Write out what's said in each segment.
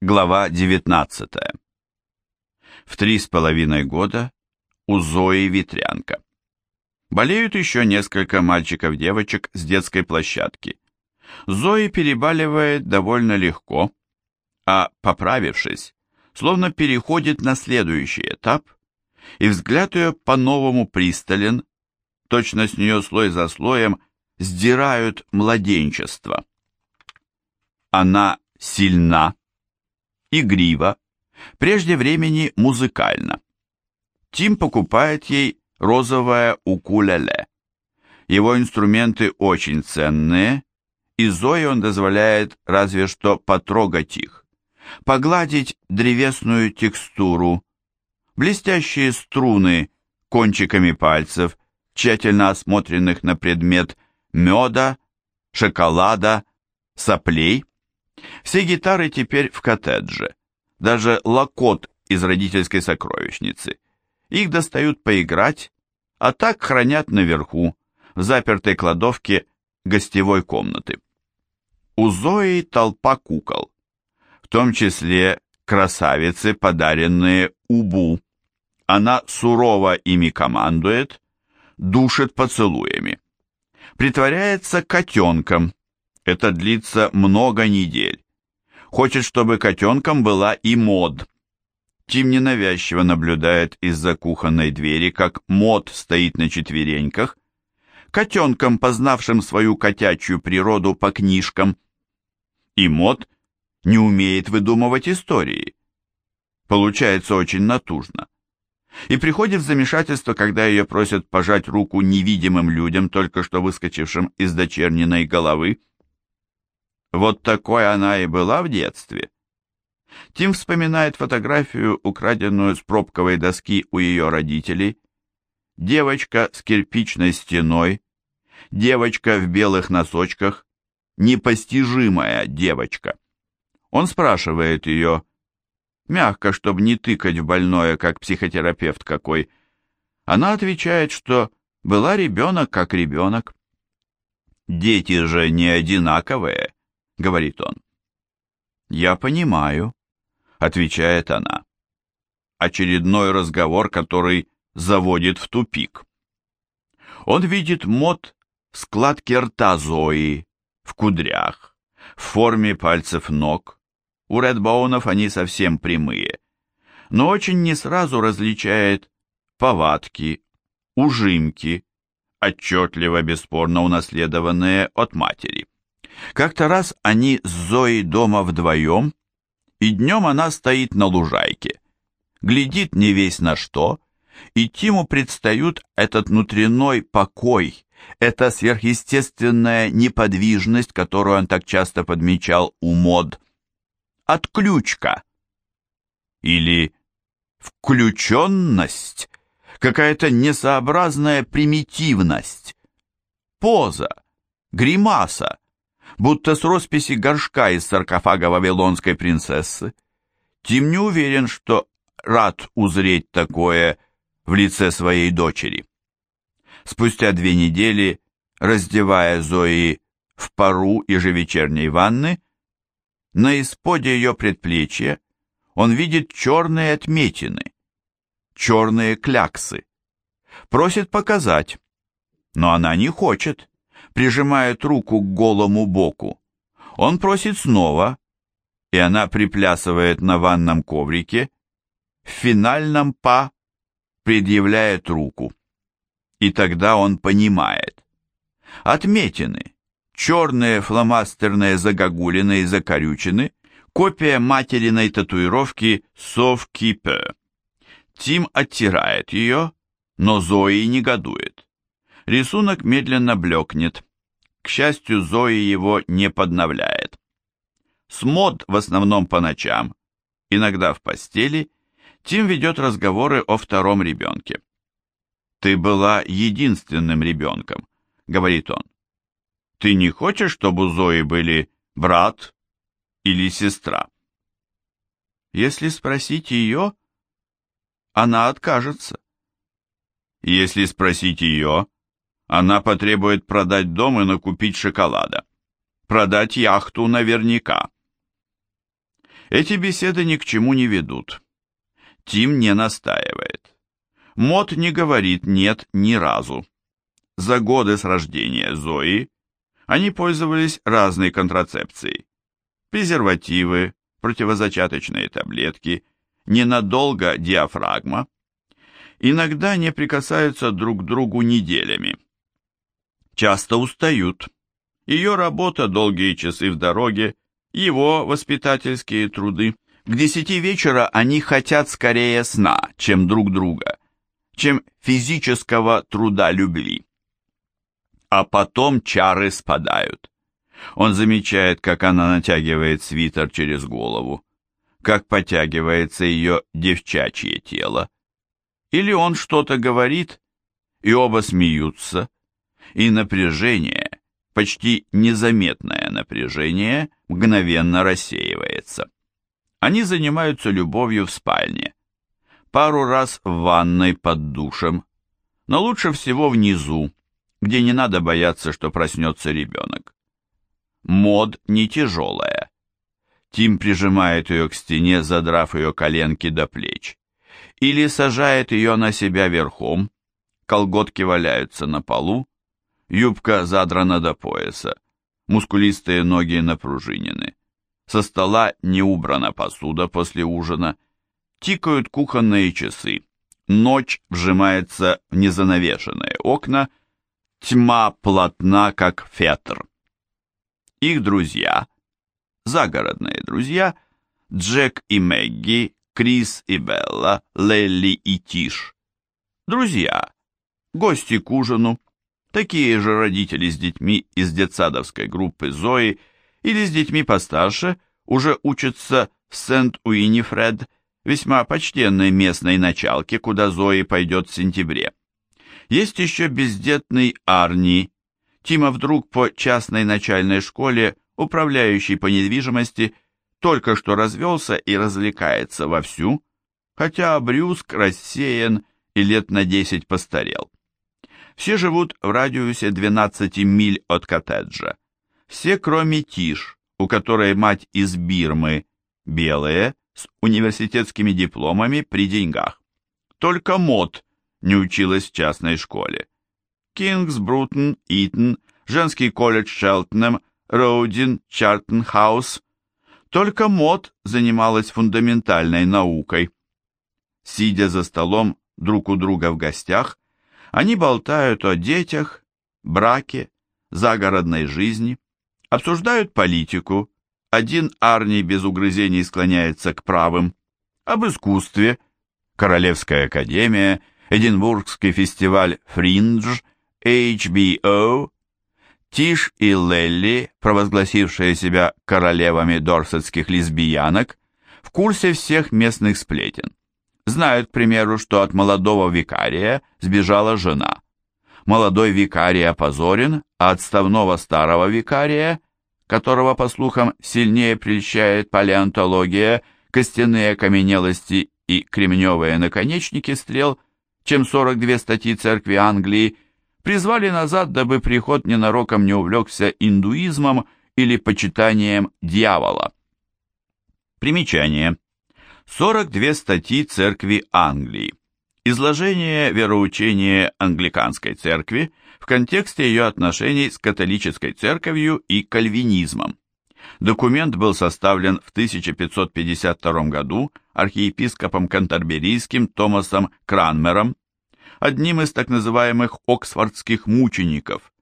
Глава 19. В три с половиной года у Зои ветрянка. Болеют еще несколько мальчиков-девочек с детской площадки. Зои перебаливает довольно легко, а, поправившись, словно переходит на следующий этап, и взгляд ее по-новому пристален, точно с нее слой за слоем сдирают младенчество. Она сильна, игриво, прежде времени музыкально. Тим покупает ей розовое укулеле. Его инструменты очень ценные, и Зое он дозволяет разве что потрогать их, погладить древесную текстуру, блестящие струны кончиками пальцев, тщательно осмотренных на предмет меда, шоколада, соплей. Все гитары теперь в коттедже. Даже лакот из родительской сокровищницы. Их достают поиграть, а так хранят наверху, в запертой кладовке гостевой комнаты. У Зои толпа кукол, в том числе красавицы, подаренные Убу. Она сурово ими командует, душит поцелуями. Притворяется котенком, это длится много недель. Хочет, чтобы котенком была и мод. Тим ненавязчиво наблюдает из-за кухонной двери, как мод стоит на четвереньках, котенком, познавшим свою котячью природу по книжкам. И мод не умеет выдумывать истории. Получается очень натужно. И приходит замешательство, когда ее просят пожать руку невидимым людям, только что выскочившим из дочерниной головы. Вот такой она и была в детстве. Тим вспоминает фотографию, украденную с пробковой доски у ее родителей. Девочка с кирпичной стеной, девочка в белых носочках, непостижимая девочка. Он спрашивает ее, мягко, чтобы не тыкать в больное, как психотерапевт какой. Она отвечает, что была ребенок как ребенок. Дети же не одинаковые, — говорит он. «Я понимаю», — отвечает она. Очередной разговор, который заводит в тупик. Он видит мод в складке рта Зои, в кудрях, в форме пальцев ног. У Редбоунов они совсем прямые, но очень не сразу различает повадки, ужимки, отчетливо, бесспорно унаследованные от матери. Как-то раз они с Зоей дома вдвоем, и днем она стоит на лужайке, глядит не весь на что, и Тиму предстают этот внутренной покой, эта сверхъестественная неподвижность, которую он так часто подмечал у мод. Отключка. Или включенность, какая-то несообразная примитивность. Поза, гримаса, будто с росписи горшка из саркофага вавилонской принцессы. Тим не уверен, что рад узреть такое в лице своей дочери. Спустя две недели, раздевая Зои в пару ежевечерней ванны, на исподе ее предплечья он видит черные отметины, черные кляксы. Просит показать, но она не хочет прижимает руку к голому боку. Он просит снова, и она приплясывает на ванном коврике, в финальном па предъявляет руку. И тогда он понимает. Отметины, черные фломастерные загогулины и закорючины, копия материной татуировки «Совкипе». Тим оттирает ее, но Зои негодует. Рисунок медленно блекнет. К счастью, Зои его не подновляет. С мод в основном по ночам, иногда в постели, Тим ведет разговоры о втором ребенке. «Ты была единственным ребенком», — говорит он. «Ты не хочешь, чтобы у Зои были брат или сестра?» Если спросить ее, она откажется. Если спросить ее, она потребует продать дом и накупить шоколада. Продать яхту наверняка. Эти беседы ни к чему не ведут. Тим не настаивает. Мот не говорит «нет» ни разу. За годы с рождения Зои они пользовались разной контрацепцией. Презервативы, противозачаточные таблетки, ненадолго диафрагма. Иногда не прикасаются друг к другу неделями. Часто устают. Ее работа долгие часы в дороге, его воспитательские труды. К десяти вечера они хотят скорее сна, чем друг друга, чем физического труда любви а потом чары спадают. Он замечает, как она натягивает свитер через голову, как потягивается ее девчачье тело. Или он что-то говорит, и оба смеются, и напряжение, почти незаметное напряжение, мгновенно рассеивается. Они занимаются любовью в спальне. Пару раз в ванной под душем, но лучше всего внизу, где не надо бояться, что проснется ребенок. Мод не тяжелая. Тим прижимает ее к стене, задрав ее коленки до плеч. Или сажает ее на себя верхом, колготки валяются на полу, юбка задрана до пояса, мускулистые ноги напружинены. Со стола не убрана посуда после ужина, тикают кухонные часы. Ночь вжимается в незанавешенные окна, Тьма плотна, как фетр. Их друзья, загородные друзья, Джек и Мэгги, Крис и Белла, Лелли и Тиш. Друзья, гости к ужину, такие же родители с детьми из детсадовской группы Зои или с детьми постарше уже учатся в Сент-Уинифред, весьма почтенной местной началке, куда Зои пойдет в сентябре. Есть еще бездетный Арни. Тима вдруг по частной начальной школе, управляющий по недвижимости, только что развелся и развлекается вовсю, хотя Брюск рассеян и лет на десять постарел. Все живут в радиусе 12 миль от коттеджа. Все, кроме Тиш, у которой мать из Бирмы, белые, с университетскими дипломами при деньгах. Только Мот не училась в частной школе. Кингс, Брутон, Итон, женский колледж Шелтонем, Роудин, Чартенхаус. Только Мод занималась фундаментальной наукой. Сидя за столом друг у друга в гостях, они болтают о детях, браке, загородной жизни, обсуждают политику, один Арни без угрызений склоняется к правым, об искусстве, Королевская академия – Эдинбургский фестиваль «Фриндж», HBO, Тиш и Лелли, провозгласившие себя королевами дорсетских лесбиянок, в курсе всех местных сплетен. Знают, к примеру, что от молодого викария сбежала жена. Молодой викарий опозорен, а отставного старого викария, которого, по слухам, сильнее прельщает палеонтология, костяные окаменелости и кремневые наконечники стрел – чем 42 статьи церкви Англии, призвали назад, дабы приход ненароком не увлекся индуизмом или почитанием дьявола. Примечание. 42 статьи церкви Англии. Изложение вероучения англиканской церкви в контексте ее отношений с католической церковью и кальвинизмом. Документ был составлен в 1552 году архиепископом Кантерберийским Томасом Кранмером, одним из так называемых оксфордских мучеников,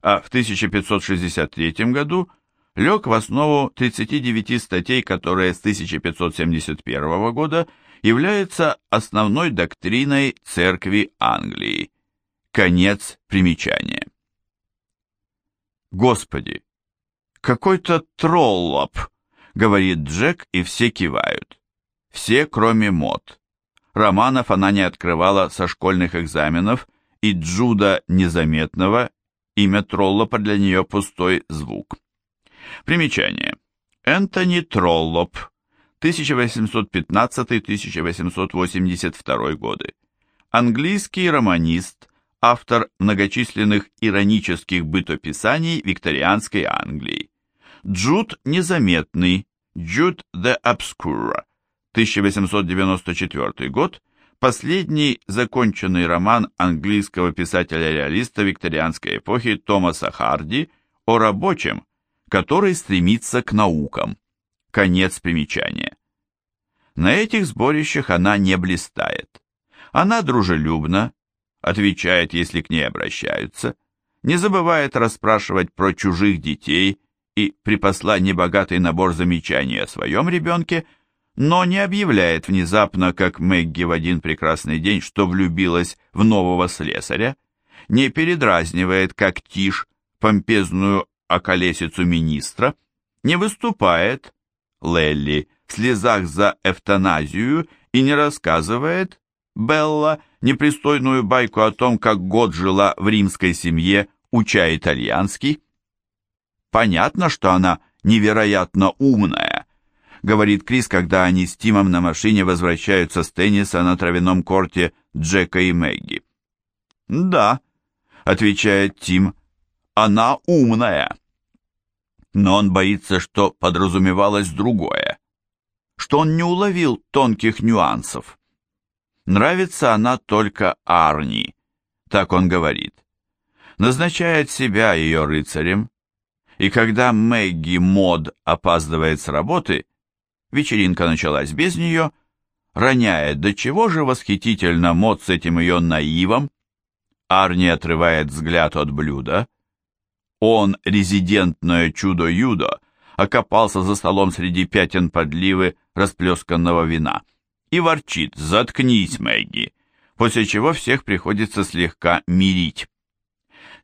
а в 1563 году лег в основу 39 статей, которые с 1571 года являются основной доктриной Церкви Англии. Конец примечания. Господи, какой-то троллоп, говорит Джек, и все кивают. Все, кроме Мод. Романов она не открывала со школьных экзаменов, и Джуда Незаметного, имя Троллопа для нее пустой звук. Примечание. Энтони Троллоп, 1815-1882 годы. Английский романист, автор многочисленных иронических бытописаний викторианской Англии. Джуд Незаметный, Jude the Obscure, 1894 год, последний законченный роман английского писателя-реалиста викторианской эпохи Томаса Харди о рабочем, который стремится к наукам. Конец примечания. На этих сборищах она не блистает. Она дружелюбна, отвечает, если к ней обращаются, не забывает расспрашивать про чужих детей и припасла небогатый набор замечаний о своем ребенке, но не объявляет внезапно, как Мэгги в один прекрасный день, что влюбилась в нового слесаря, не передразнивает, как Тиш, помпезную околесицу министра, не выступает, Лелли, в слезах за эвтаназию и не рассказывает, Белла, непристойную байку о том, как год жила в римской семье, уча итальянский. Понятно, что она невероятно умная, говорит Крис, когда они с Тимом на машине возвращаются с тенниса на травяном корте Джека и Мэгги. «Да», — отвечает Тим, — «она умная». Но он боится, что подразумевалось другое, что он не уловил тонких нюансов. Нравится она только Арни, так он говорит. Назначает себя ее рыцарем, и когда Мэгги Мод опаздывает с работы, вечеринка началась без нее, роняет, до чего же восхитительно Мод с этим ее наивом, Арни отрывает взгляд от блюда. Он, резидентное чудо-юдо, окопался за столом среди пятен подливы расплесканного вина и ворчит «Заткнись, Мэгги», после чего всех приходится слегка мирить.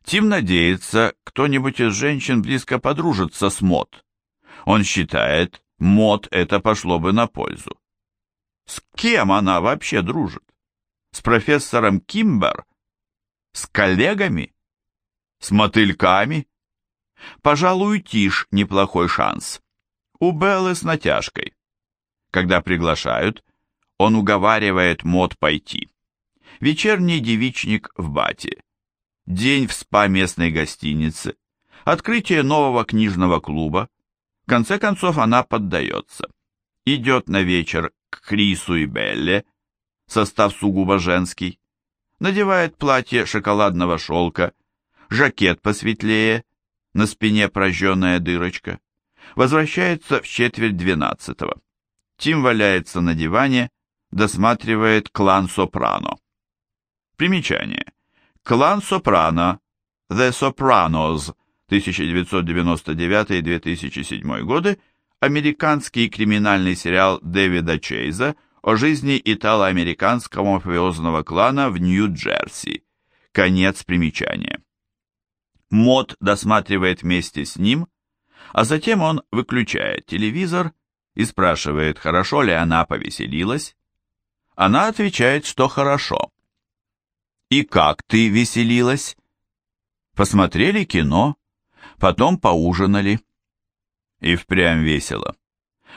Тим надеется, кто-нибудь из женщин близко подружится с Мод. Он считает, Мод это пошло бы на пользу. С кем она вообще дружит? С профессором Кимбер? С коллегами? С мотыльками? Пожалуй, Тиш неплохой шанс. У Беллы с натяжкой. Когда приглашают, он уговаривает Мод пойти. Вечерний девичник в бате день в спа местной гостиницы, открытие нового книжного клуба. В конце концов она поддается. Идет на вечер к Крису и Белле, состав сугубо женский, надевает платье шоколадного шелка, жакет посветлее, на спине прожженная дырочка, возвращается в четверть двенадцатого. Тим валяется на диване, досматривает клан Сопрано. Примечание. Клан Сопрано, The Sopranos, 1999-2007 годы, американский криминальный сериал Дэвида Чейза о жизни итало-американского мафиозного клана в Нью-Джерси. Конец примечания. Мод досматривает вместе с ним, а затем он выключает телевизор и спрашивает, хорошо ли она повеселилась. Она отвечает, что хорошо. «И как ты веселилась?» «Посмотрели кино, потом поужинали». И впрямь весело.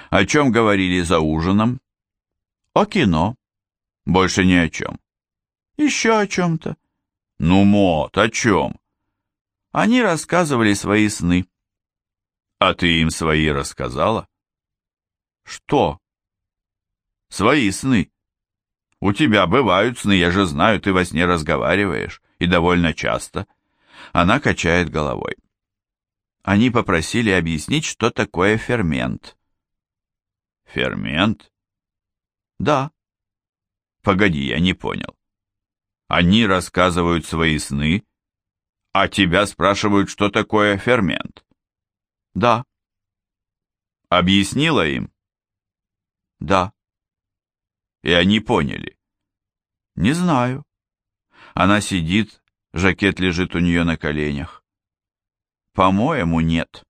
О чем говорили за ужином? О кино. Больше ни о чем. Еще о чем-то. Ну, Мот, о чем? Они рассказывали свои сны. А ты им свои рассказала? Что? Свои сны. У тебя бывают сны, я же знаю, ты во сне разговариваешь, и довольно часто. Она качает головой. Они попросили объяснить, что такое фермент. Фермент? Да. Погоди, я не понял. Они рассказывают свои сны, а тебя спрашивают, что такое фермент. Да. Объяснила им? Да и они поняли. Не знаю. Она сидит, жакет лежит у нее на коленях. По-моему, нет.